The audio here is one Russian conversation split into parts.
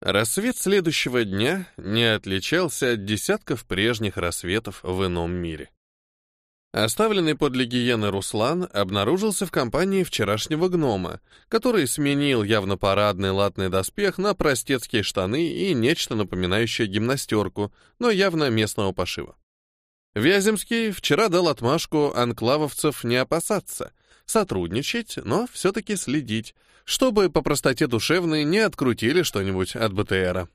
Рассвет следующего дня не отличался от десятков прежних рассветов в ином мире. Оставленный подле гиены Руслан обнаружился в компании вчерашнего гнома, который сменил явно парадный латный доспех на простецкие штаны и нечто напоминающее гимнастерку, но явно местного пошива. Вяземский вчера дал отмашку анклавовцев не опасаться, сотрудничать, но все-таки следить, чтобы по простоте душевной не открутили что-нибудь от БТРа.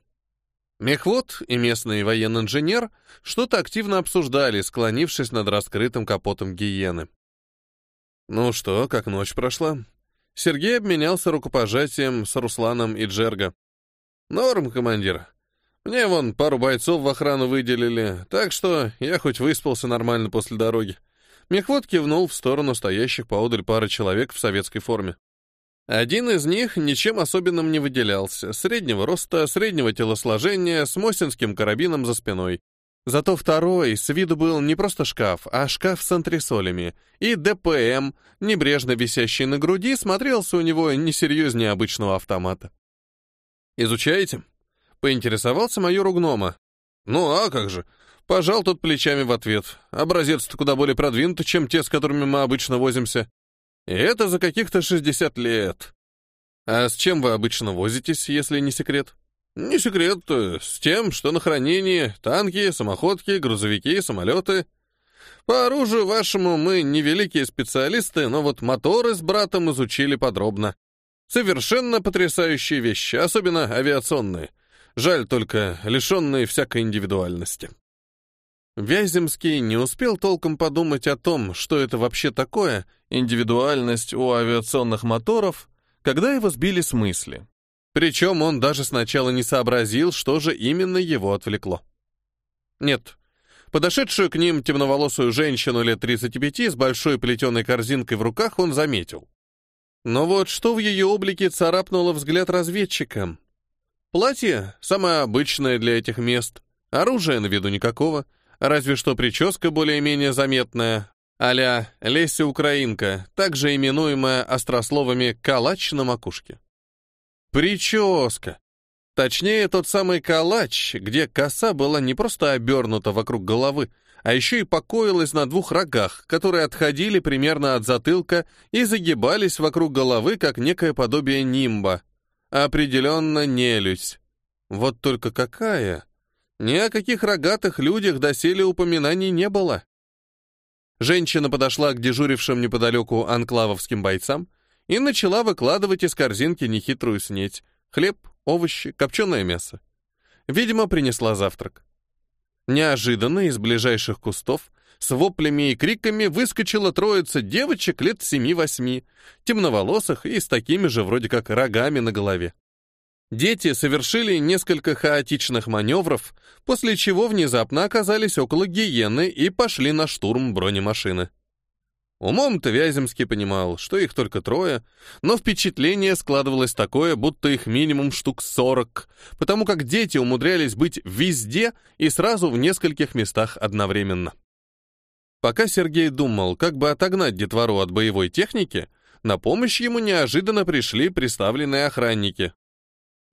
Мехвод и местный военный инженер что-то активно обсуждали, склонившись над раскрытым капотом гиены. Ну что, как ночь прошла? Сергей обменялся рукопожатием с Русланом и Джерго. Норм, командир. Мне вон пару бойцов в охрану выделили, так что я хоть выспался нормально после дороги. Мехвод кивнул в сторону стоящих поодаль пары человек в советской форме. Один из них ничем особенным не выделялся, среднего роста, среднего телосложения, с мосинским карабином за спиной. Зато второй с виду был не просто шкаф, а шкаф с антресолями, и ДПМ, небрежно висящий на груди, смотрелся у него несерьезнее обычного автомата. «Изучаете?» — поинтересовался майор у гнома. «Ну а как же?» Пожал тот плечами в ответ. Образец-то куда более продвинутый, чем те, с которыми мы обычно возимся. И это за каких-то 60 лет. А с чем вы обычно возитесь, если не секрет? Не секрет, э, с тем, что на хранении танки, самоходки, грузовики, самолеты. По оружию вашему мы не великие специалисты, но вот моторы с братом изучили подробно. Совершенно потрясающие вещи, особенно авиационные. Жаль только лишенные всякой индивидуальности. Вяземский не успел толком подумать о том, что это вообще такое, индивидуальность у авиационных моторов, когда его сбили с мысли. Причем он даже сначала не сообразил, что же именно его отвлекло. Нет, подошедшую к ним темноволосую женщину лет 35 с большой плетеной корзинкой в руках он заметил. Но вот что в ее облике царапнуло взгляд разведчика. Платье самое обычное для этих мест, оружия на виду никакого — разве что прическа более-менее заметная, а-ля Леся Украинка, также именуемая острословами «калач на макушке». Прическа. Точнее, тот самый калач, где коса была не просто обернута вокруг головы, а еще и покоилась на двух рогах, которые отходили примерно от затылка и загибались вокруг головы, как некое подобие нимба. Определенно нелюдь. Вот только какая? Ни о каких рогатых людях доселе упоминаний не было. Женщина подошла к дежурившим неподалеку анклавовским бойцам и начала выкладывать из корзинки нехитрую снеть. Хлеб, овощи, копченое мясо. Видимо, принесла завтрак. Неожиданно из ближайших кустов с воплями и криками выскочила троица девочек лет семи-восьми, темноволосых и с такими же вроде как рогами на голове. Дети совершили несколько хаотичных маневров, после чего внезапно оказались около гиены и пошли на штурм бронемашины. Умом-то Вяземский понимал, что их только трое, но впечатление складывалось такое, будто их минимум штук сорок, потому как дети умудрялись быть везде и сразу в нескольких местах одновременно. Пока Сергей думал, как бы отогнать детвору от боевой техники, на помощь ему неожиданно пришли представленные охранники.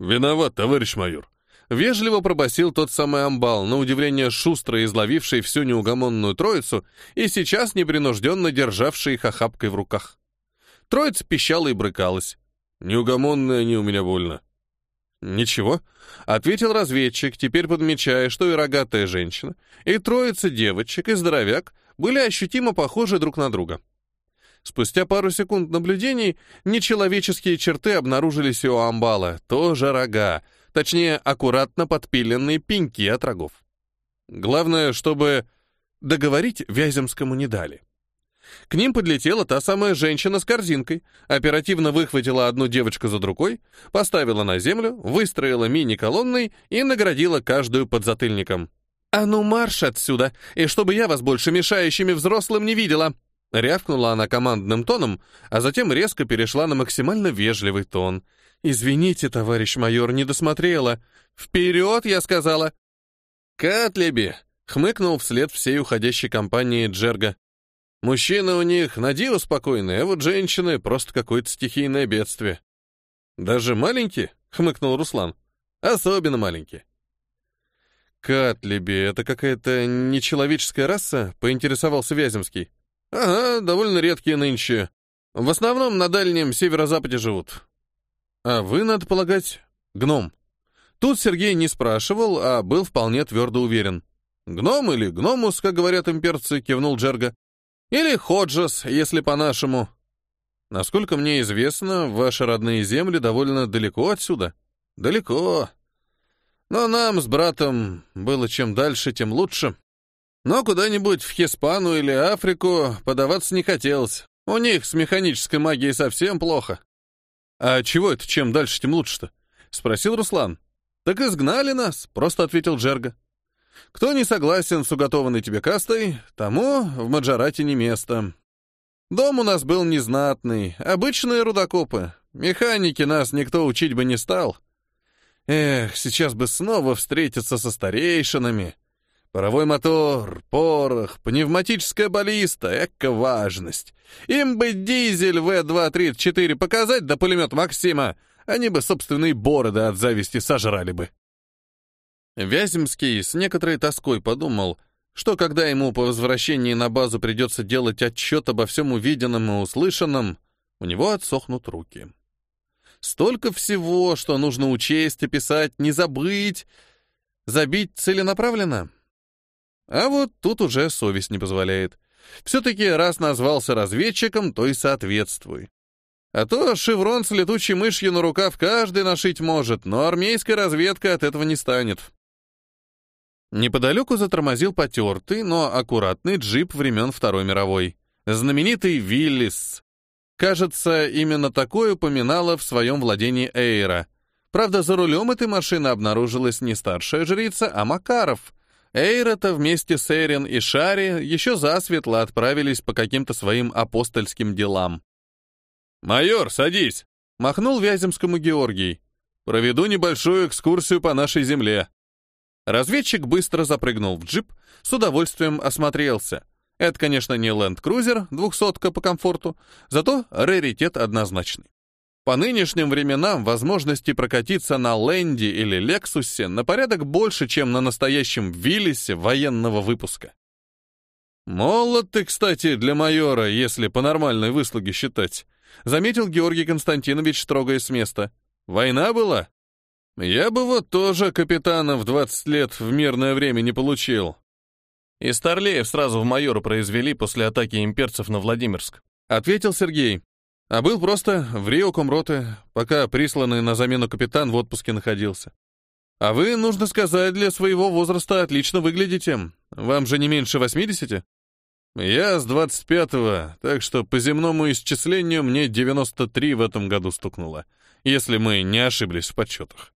«Виноват, товарищ майор», — вежливо пробасил тот самый амбал, на удивление шустро изловивший всю неугомонную троицу и сейчас непринужденно державший их охапкой в руках. Троица пищала и брыкалась. «Неугомонные они у меня больно». «Ничего», — ответил разведчик, теперь подмечая, что и рогатая женщина, и троица девочек, и здоровяк были ощутимо похожи друг на друга. Спустя пару секунд наблюдений нечеловеческие черты обнаружились и у амбала, тоже рога, точнее, аккуратно подпиленные пеньки от рогов. Главное, чтобы договорить Вяземскому не дали. К ним подлетела та самая женщина с корзинкой, оперативно выхватила одну девочку за другой, поставила на землю, выстроила мини-колонной и наградила каждую подзатыльником. «А ну марш отсюда, и чтобы я вас больше мешающими взрослым не видела!» Рявкнула она командным тоном, а затем резко перешла на максимально вежливый тон. «Извините, товарищ майор, не досмотрела. Вперед, я сказала!» «Катлеби!» — хмыкнул вслед всей уходящей компании Джерга. «Мужчины у них на диво спокойные, а вот женщины — просто какое-то стихийное бедствие». «Даже маленькие?» — хмыкнул Руслан. Особенно маленькие. «Катлиби — это какая-то нечеловеческая раса?» — поинтересовался Вяземский. «Ага, довольно редкие нынче. В основном на дальнем северо-западе живут. А вы, надо полагать, гном». Тут Сергей не спрашивал, а был вполне твердо уверен. «Гном или гномус, как говорят имперцы», — кивнул Джерга. «Или ходжес, если по-нашему. Насколько мне известно, ваши родные земли довольно далеко отсюда». «Далеко. Но нам с братом было чем дальше, тем лучше. Но куда-нибудь в Хиспану или Африку подаваться не хотелось. У них с механической магией совсем плохо. А чего это чем дальше, тем лучше-то? Спросил Руслан. Так изгнали нас, просто ответил Джерга. Кто не согласен с уготованной тебе кастой, тому в Маджарате не место. Дом у нас был незнатный, обычные рудокопы. Механики нас никто учить бы не стал. Эх, сейчас бы снова встретиться со старейшинами. Паровой мотор, порох, пневматическая баллиста, эко важность. Им бы дизель В-234 показать, да пулемет Максима. Они бы собственные бороды от зависти сожрали бы. Вяземский с некоторой тоской подумал, что когда ему по возвращении на базу придется делать отчет обо всем увиденном и услышанном, у него отсохнут руки. Столько всего, что нужно учесть, описать, не забыть, забить целенаправленно. А вот тут уже совесть не позволяет. Все-таки раз назвался разведчиком, то и соответствуй. А то шеврон с летучей мышью на рукав каждый нашить может, но армейская разведка от этого не станет. Неподалеку затормозил потертый, но аккуратный джип времен Второй мировой. Знаменитый Виллис, Кажется, именно такое упоминала в своем владении Эйра. Правда, за рулем этой машины обнаружилась не старшая жрица, а Макаров. Эйра-то вместе с Эрин и Шари еще засветло отправились по каким-то своим апостольским делам. «Майор, садись!» — махнул Вяземскому Георгий. «Проведу небольшую экскурсию по нашей земле». Разведчик быстро запрыгнул в джип, с удовольствием осмотрелся — это, конечно, не Cruiser, двухсотка по комфорту, зато раритет однозначный. По нынешним временам возможности прокатиться на Ленде или Лексусе на порядок больше, чем на настоящем Виллисе военного выпуска. «Молод ты, кстати, для майора, если по нормальной выслуге считать», заметил Георгий Константинович, строгая с места. «Война была? Я бы вот тоже капитана в 20 лет в мирное время не получил. И Старлеев сразу в майора произвели после атаки имперцев на Владимирск. Ответил Сергей. А был просто в Рио Комроты, пока присланный на замену капитан в отпуске находился. А вы, нужно сказать, для своего возраста отлично выглядите. Вам же не меньше 80? Я с 25-го, так что по земному исчислению мне 93 в этом году стукнуло, если мы не ошиблись в подсчетах.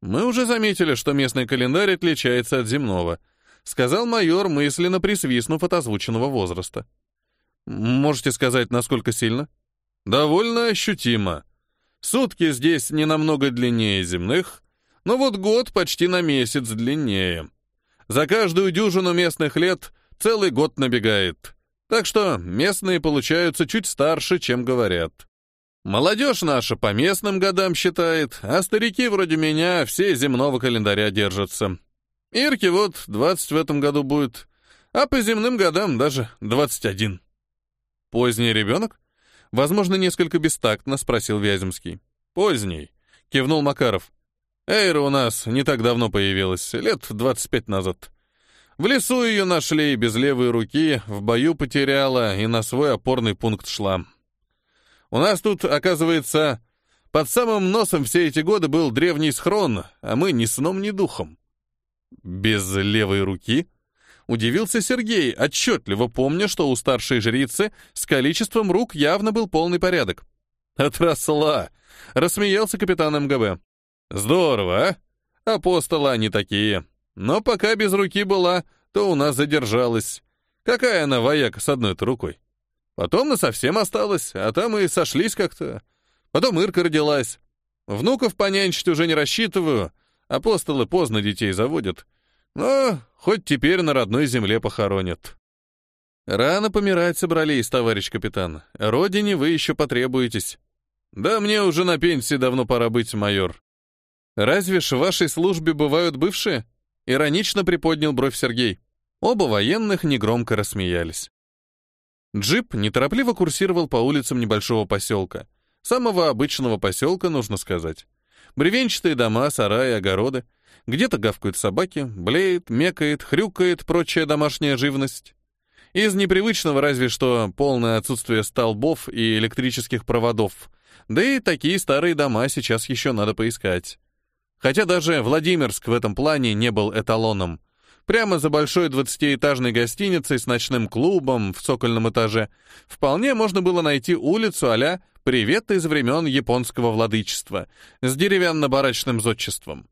Мы уже заметили, что местный календарь отличается от земного — сказал майор, мысленно присвистнув от озвученного возраста. Можете сказать, насколько сильно? Довольно ощутимо. Сутки здесь не намного длиннее земных, но вот год почти на месяц длиннее. За каждую дюжину местных лет целый год набегает. Так что местные получаются чуть старше, чем говорят. Молодежь наша по местным годам считает, а старики вроде меня все земного календаря держатся. Ирке вот 20 в этом году будет, а по земным годам даже 21. Поздний ребенок? Возможно, несколько бестактно, спросил Вяземский. Поздний, кивнул Макаров. Эйра у нас не так давно появилась, лет 25 назад. В лесу ее нашли, без левой руки, в бою потеряла и на свой опорный пункт шла. У нас тут, оказывается, под самым носом все эти годы был древний схрон, а мы ни сном, ни духом. Без левой руки? Удивился Сергей, отчетливо помня, что у старшей жрицы с количеством рук явно был полный порядок. «Отросла!» — рассмеялся капитан МГБ. «Здорово, а? Апостолы они такие. Но пока без руки была, то у нас задержалась. Какая она вояка с одной-то рукой? Потом на совсем осталась, а там и сошлись как-то. Потом Ирка родилась. Внуков понянчить уже не рассчитываю, Апостолы поздно детей заводят, но хоть теперь на родной земле похоронят. Рано помирать собрались, товарищ капитан. Родине вы еще потребуетесь. Да мне уже на пенсии давно пора быть, майор. Разве ж в вашей службе бывают бывшие? Иронично приподнял бровь Сергей. Оба военных негромко рассмеялись. Джип неторопливо курсировал по улицам небольшого поселка. Самого обычного поселка, нужно сказать. Бревенчатые дома, сараи, огороды. Где-то гавкают собаки, блеет, мекает, хрюкает прочая домашняя живность. Из непривычного разве что полное отсутствие столбов и электрических проводов. Да и такие старые дома сейчас еще надо поискать. Хотя даже Владимирск в этом плане не был эталоном. Прямо за большой двадцатиэтажной гостиницей с ночным клубом в цокольном этаже вполне можно было найти улицу а «Привет из времен японского владычества» с деревянно-барачным зодчеством.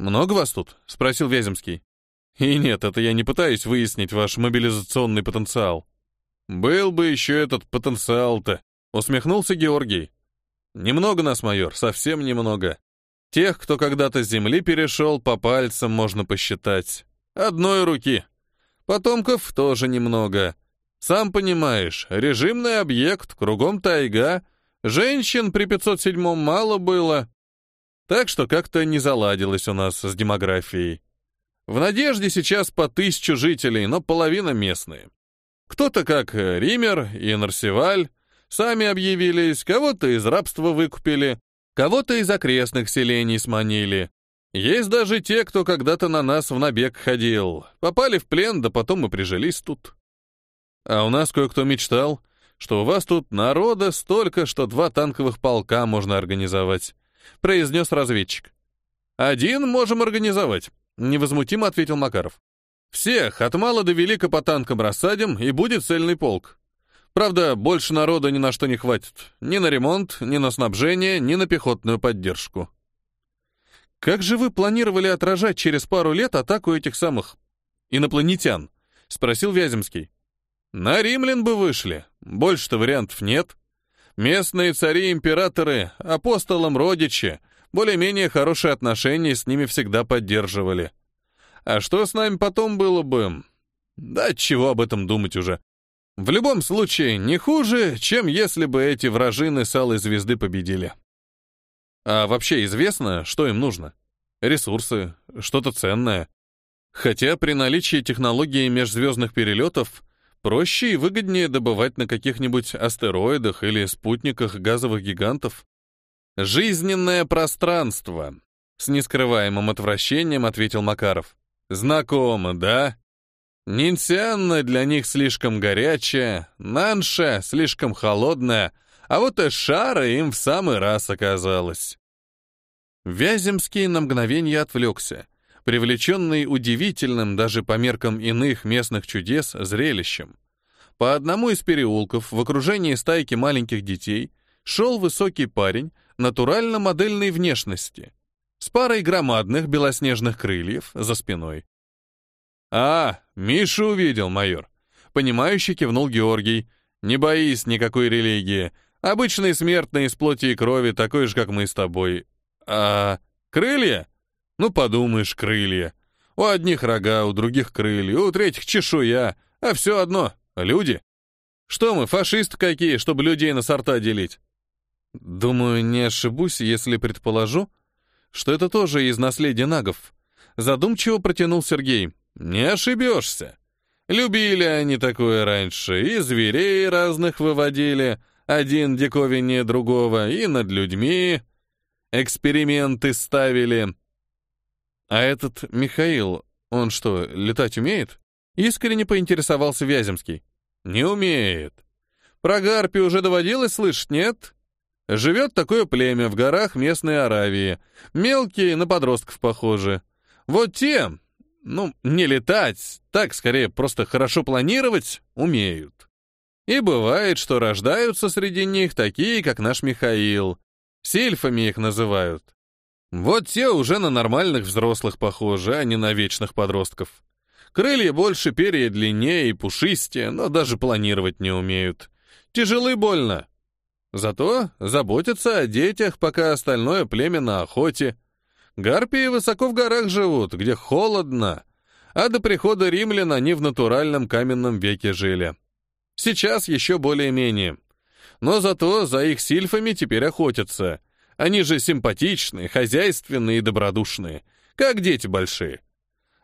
«Много вас тут?» — спросил Вяземский. И нет, это я не пытаюсь выяснить ваш мобилизационный потенциал. Был бы еще этот потенциал-то, усмехнулся Георгий. Немного нас, майор, совсем немного. Тех, кто когда-то с земли перешел, по пальцам можно посчитать. Одной руки. Потомков тоже немного. Сам понимаешь, режимный объект, кругом тайга. Женщин при 507-м мало было. Так что как-то не заладилось у нас с демографией. В Надежде сейчас по тысячу жителей, но половина местные. Кто-то, как Ример и Нарсиваль, сами объявились, кого-то из рабства выкупили, кого-то из окрестных селений сманили. Есть даже те, кто когда-то на нас в набег ходил, попали в плен, да потом и прижились тут. А у нас кое-кто мечтал, что у вас тут народа столько, что два танковых полка можно организовать, произнес разведчик. Один можем организовать, Невозмутимо ответил Макаров. Всех, от мала до велика по танкам рассадим, и будет цельный полк. Правда, больше народа ни на что не хватит. Ни на ремонт, ни на снабжение, ни на пехотную поддержку. Как же вы планировали отражать через пару лет атаку этих самых инопланетян? Спросил Вяземский. На римлян бы вышли. Больше-то вариантов нет. Местные цари-императоры, апостолам родичи, более-менее хорошие отношения с ними всегда поддерживали. А что с нами потом было бы? Да чего об этом думать уже. В любом случае, не хуже, чем если бы эти вражины с Алой Звезды победили. А вообще известно, что им нужно? Ресурсы, что-то ценное. Хотя при наличии технологии межзвездных перелетов проще и выгоднее добывать на каких-нибудь астероидах или спутниках газовых гигантов. «Жизненное пространство», — с нескрываемым отвращением ответил Макаров. «Знакомо, да? Нинсианна для них слишком горячая, Нанша слишком холодная, а вот Эшара им в самый раз оказалась». Вяземский на мгновение отвлекся, привлеченный удивительным даже по меркам иных местных чудес зрелищем. По одному из переулков в окружении стайки маленьких детей шел высокий парень натурально-модельной внешности, с парой громадных белоснежных крыльев за спиной. «А, Миша увидел, майор», — понимающе кивнул Георгий. «Не боись никакой религии. Обычный смертный из плоти и крови, такой же, как мы с тобой. А крылья? Ну, подумаешь, крылья. У одних рога, у других крылья, у третьих чешуя, а все одно — люди. Что мы, фашисты какие, чтобы людей на сорта делить? Думаю, не ошибусь, если предположу, что это тоже из наследия нагов. Задумчиво протянул Сергей. Не ошибешься. Любили они такое раньше, и зверей разных выводили, один диковиннее другого, и над людьми эксперименты ставили. А этот Михаил, он что, летать умеет? Искренне поинтересовался Вяземский. Не умеет. Про Гарпи уже доводилось слышать, нет? Живет такое племя в горах местной Аравии. Мелкие, на подростков похожи. Вот те, ну, не летать, так скорее просто хорошо планировать умеют. И бывает, что рождаются среди них такие, как наш Михаил. Сильфами их называют. Вот те уже на нормальных взрослых похожи, а не на вечных подростков. Крылья больше, перья длиннее и пушистее, но даже планировать не умеют. Тяжелы больно. Зато заботятся о детях, пока остальное племя на охоте. Гарпии высоко в горах живут, где холодно, а до прихода римлян они в натуральном каменном веке жили. Сейчас еще более-менее. Но зато за их сильфами теперь охотятся, Они же симпатичные, хозяйственные и добродушные, как дети большие.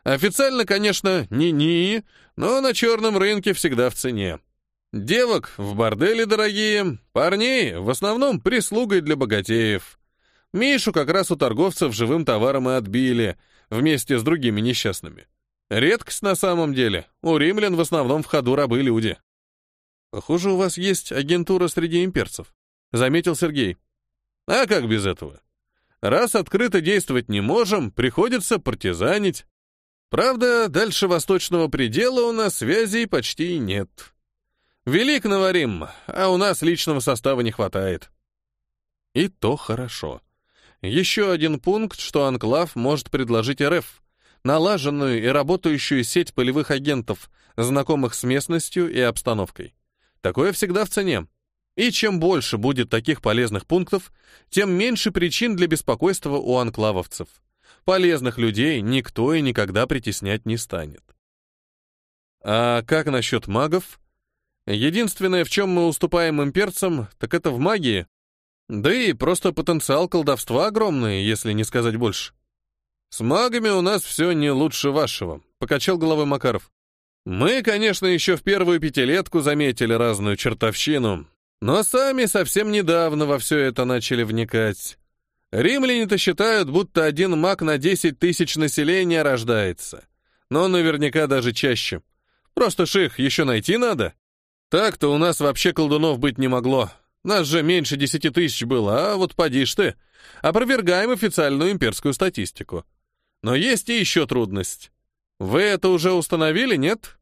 Официально, конечно, ни-ни, но на черном рынке всегда в цене. Девок в борделе дорогие, парней в основном прислугой для богатеев. Мишу как раз у торговцев живым товаром и отбили, вместе с другими несчастными. Редкость на самом деле. У римлян в основном в ходу рабы-люди. Похоже, у вас есть агентура среди имперцев, заметил Сергей. А как без этого? Раз открыто действовать не можем, приходится партизанить. Правда, дальше восточного предела у нас связей почти нет. Велик наварим, а у нас личного состава не хватает. И то хорошо. Еще один пункт, что Анклав может предложить РФ. Налаженную и работающую сеть полевых агентов, знакомых с местностью и обстановкой. Такое всегда в цене. И чем больше будет таких полезных пунктов, тем меньше причин для беспокойства у анклавовцев. Полезных людей никто и никогда притеснять не станет. А как насчет магов? Единственное, в чем мы уступаем имперцам, так это в магии. Да и просто потенциал колдовства огромный, если не сказать больше. С магами у нас все не лучше вашего, покачал головой Макаров. Мы, конечно, еще в первую пятилетку заметили разную чертовщину, но сами совсем недавно во все это начали вникать. Римляне-то считают, будто один маг на 10 тысяч населения рождается. Но наверняка даже чаще. Просто ших еще найти надо. Так-то у нас вообще колдунов быть не могло. Нас же меньше десяти тысяч было, а вот поди ж ты. Опровергаем официальную имперскую статистику. Но есть и еще трудность. Вы это уже установили, нет?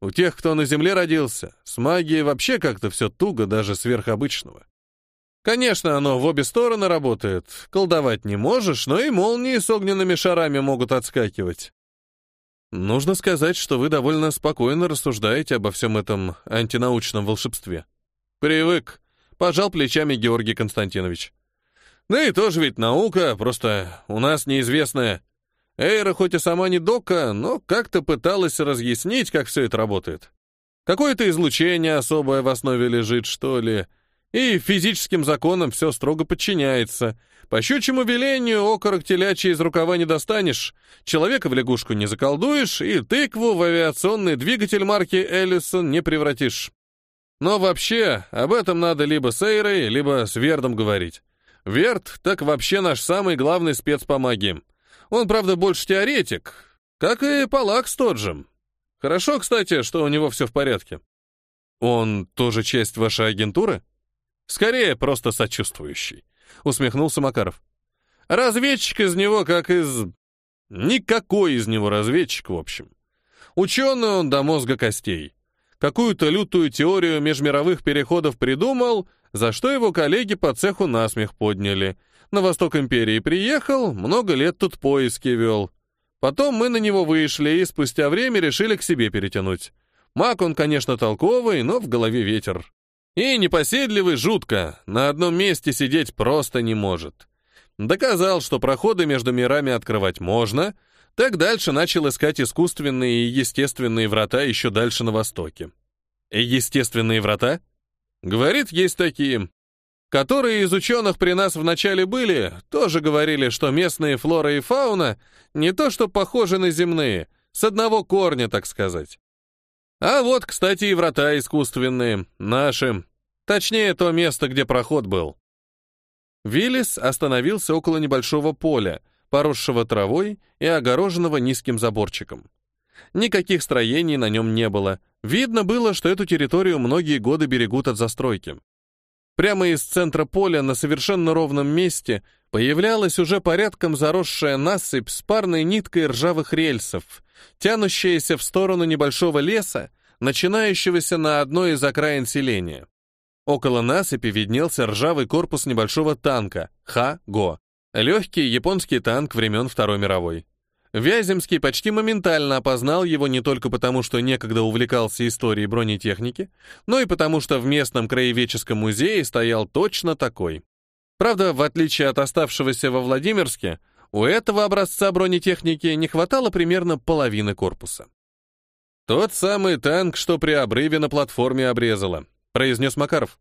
У тех, кто на Земле родился, с магией вообще как-то все туго, даже сверхобычного. Конечно, оно в обе стороны работает. Колдовать не можешь, но и молнии с огненными шарами могут отскакивать. Нужно сказать, что вы довольно спокойно рассуждаете обо всем этом антинаучном волшебстве. Привык, пожал плечами Георгий Константинович. Да и тоже ведь наука, просто у нас неизвестная. Эйра хоть и сама не дока, но как-то пыталась разъяснить, как все это работает. Какое-то излучение особое в основе лежит, что ли, и физическим законам все строго подчиняется — по щучьему велению окорок телячий из рукава не достанешь, человека в лягушку не заколдуешь и тыкву в авиационный двигатель марки Эллисон не превратишь. Но вообще, об этом надо либо с Эйрой, либо с Вердом говорить. Верд так вообще наш самый главный спец по магии. Он, правда, больше теоретик, как и Палакс тот же. Хорошо, кстати, что у него все в порядке. Он тоже часть вашей агентуры? Скорее, просто сочувствующий. — усмехнулся Макаров. «Разведчик из него как из... Никакой из него разведчик, в общем. Ученый он до мозга костей. Какую-то лютую теорию межмировых переходов придумал, за что его коллеги по цеху насмех подняли. На восток империи приехал, много лет тут поиски вел. Потом мы на него вышли и спустя время решили к себе перетянуть. Маг он, конечно, толковый, но в голове ветер. И непоседливый жутко, на одном месте сидеть просто не может. Доказал, что проходы между мирами открывать можно, так дальше начал искать искусственные и естественные врата еще дальше на востоке. Естественные врата? Говорит, есть такие. Которые из ученых при нас вначале были, тоже говорили, что местные флора и фауна не то что похожи на земные, с одного корня, так сказать. А вот, кстати, и врата искусственные, наши. Точнее, то место, где проход был. Виллис остановился около небольшого поля, поросшего травой и огороженного низким заборчиком. Никаких строений на нем не было. Видно было, что эту территорию многие годы берегут от застройки. Прямо из центра поля на совершенно ровном месте появлялась уже порядком заросшая насыпь с парной ниткой ржавых рельсов, тянущаяся в сторону небольшого леса, начинающегося на одной из окраин селения. Около насыпи виднелся ржавый корпус небольшого танка Ха-Го, легкий японский танк времен Второй мировой. Вяземский почти моментально опознал его не только потому, что некогда увлекался историей бронетехники, но и потому, что в местном краеведческом музее стоял точно такой. Правда, в отличие от оставшегося во Владимирске, у этого образца бронетехники не хватало примерно половины корпуса. «Тот самый танк, что при обрыве на платформе обрезало», — произнес Макаров.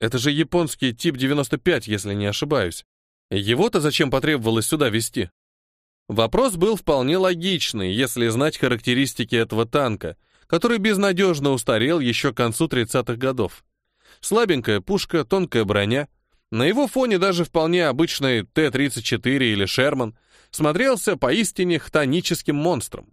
«Это же японский тип 95, если не ошибаюсь». Его-то зачем потребовалось сюда везти? Вопрос был вполне логичный, если знать характеристики этого танка, который безнадежно устарел еще к концу 30-х годов. Слабенькая пушка, тонкая броня. На его фоне даже вполне обычный Т-34 или Шерман смотрелся поистине хтоническим монстром.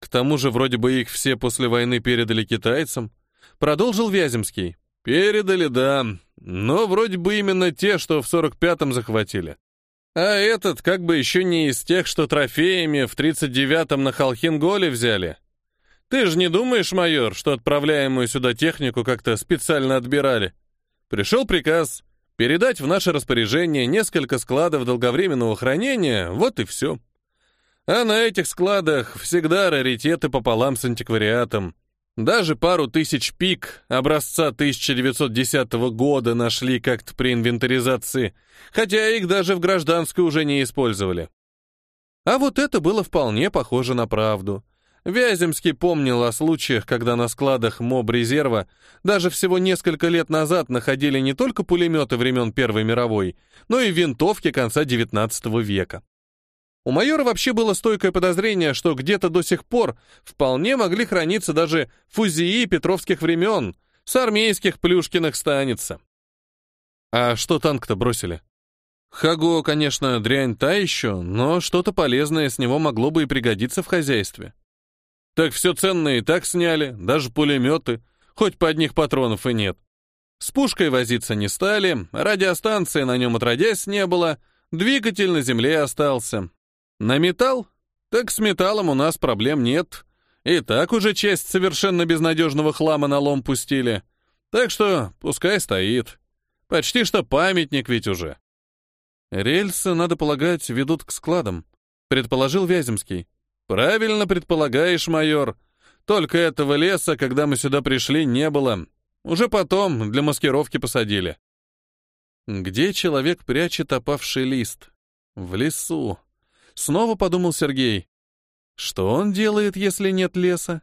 К тому же вроде бы их все после войны передали китайцам. Продолжил Вяземский. Передали, да, но вроде бы именно те, что в 45-м захватили. А этот как бы еще не из тех, что трофеями в 39-м на Халхинголе взяли. Ты же не думаешь, майор, что отправляемую сюда технику как-то специально отбирали? Пришел приказ передать в наше распоряжение несколько складов долговременного хранения, вот и все. А на этих складах всегда раритеты пополам с антиквариатом. Даже пару тысяч пик образца 1910 года нашли как-то при инвентаризации, хотя их даже в гражданской уже не использовали. А вот это было вполне похоже на правду. Вяземский помнил о случаях, когда на складах МОБ-резерва даже всего несколько лет назад находили не только пулеметы времен Первой мировой, но и винтовки конца XIX века. У майора вообще было стойкое подозрение, что где-то до сих пор вполне могли храниться даже фузии петровских времен, с армейских плюшкиных станется. А что танк-то бросили? Хаго, конечно, дрянь та еще, но что-то полезное с него могло бы и пригодиться в хозяйстве. Так все ценное и так сняли, даже пулеметы, хоть по одних патронов и нет. С пушкой возиться не стали, радиостанции на нем отродясь не было, двигатель на земле остался, на металл? Так с металлом у нас проблем нет. И так уже часть совершенно безнадежного хлама на лом пустили. Так что пускай стоит. Почти что памятник ведь уже. Рельсы, надо полагать, ведут к складам, предположил Вяземский. Правильно предполагаешь, майор. Только этого леса, когда мы сюда пришли, не было. Уже потом для маскировки посадили. Где человек прячет опавший лист? В лесу. Снова подумал Сергей. Что он делает, если нет леса?